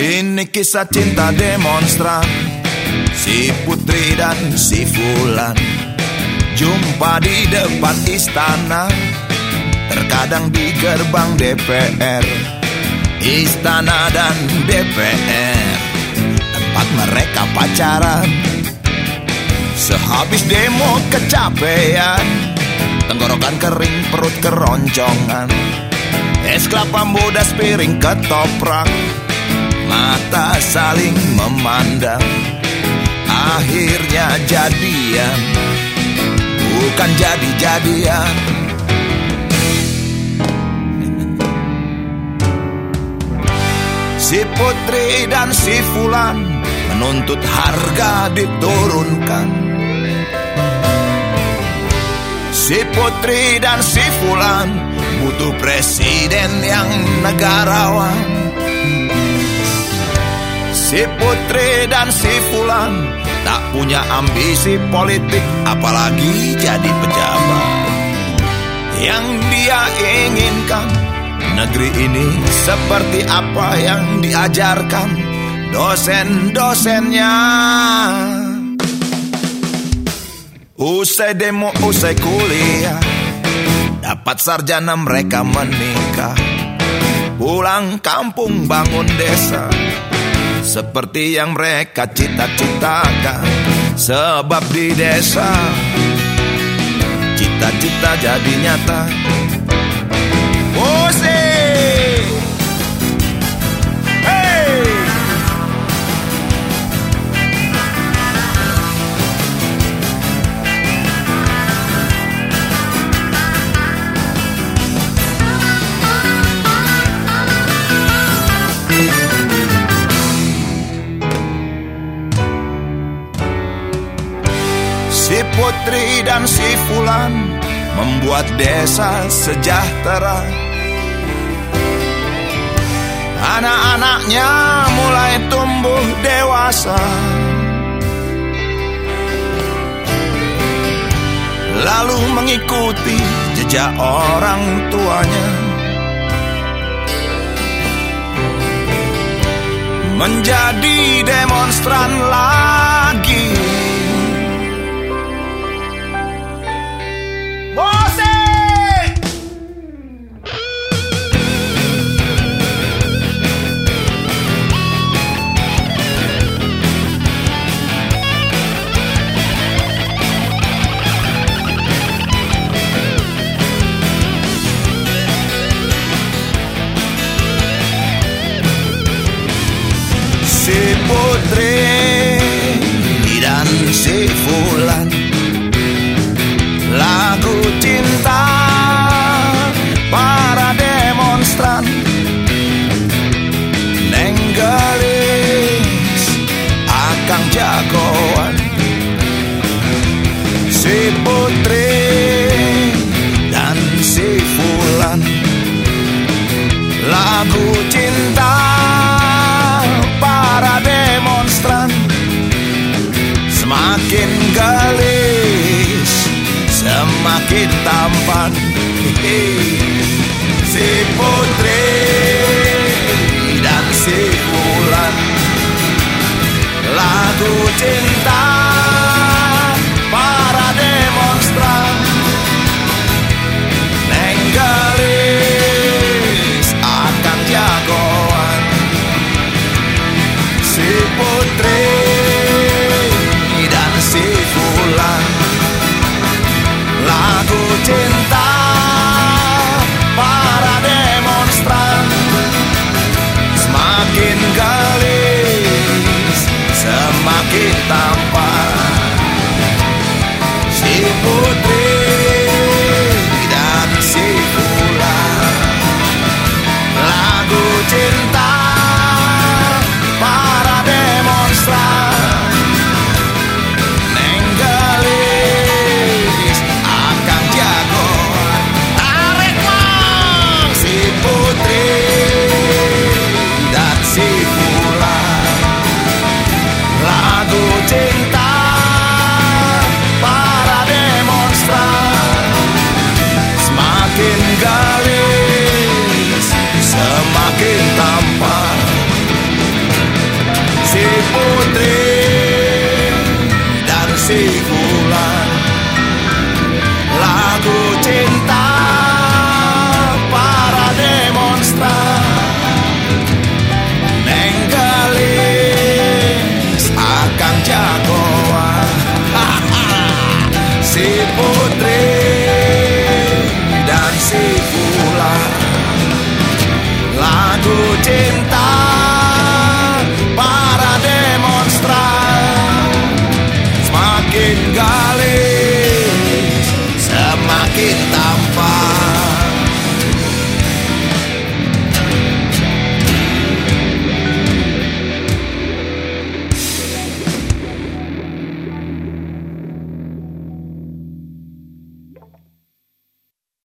Ini kisah cinta demonstran. Si Putri dan si Fulan Jumpa di depan istana. Terkadang di gerbang DPR Istana dan DPR Tempat mereka pacaran. Sehabis demo kecapean. Tenggorokan kering perut keroncongan. Es kelapa muda piring ketoprak saling memandang Akhirnya jadian. Bukan jadi-jadian. Si Putri dan si Fulan Menuntut harga diturunkan. Si Putri dan si Fulan Butuh presiden yang negarawan Si Putri dan si Fulan tak punya ambisi politik apalagi jadi pejabat. Yang dia inginkan negeri ini seperti apa yang diajarkan dosen-dosennya. Usai demo, usai kuliah, dapat sarjana mereka menikah. Pulang kampung bangun desa seperti yang mereka cita-citakan. Sebab di desa Cita-cita jadi nyata. Si Putri dan si Fulan membuat desa sejahtera. Anak-anaknya mulai tumbuh dewasa. Lalu mengikuti jejak orang tuanya. Menjadi demonstran lagi. Si fulan. Lagu cinta para demonstran. Nenggalis akan jagoan. Si putri dan si fulan. Lagu cinta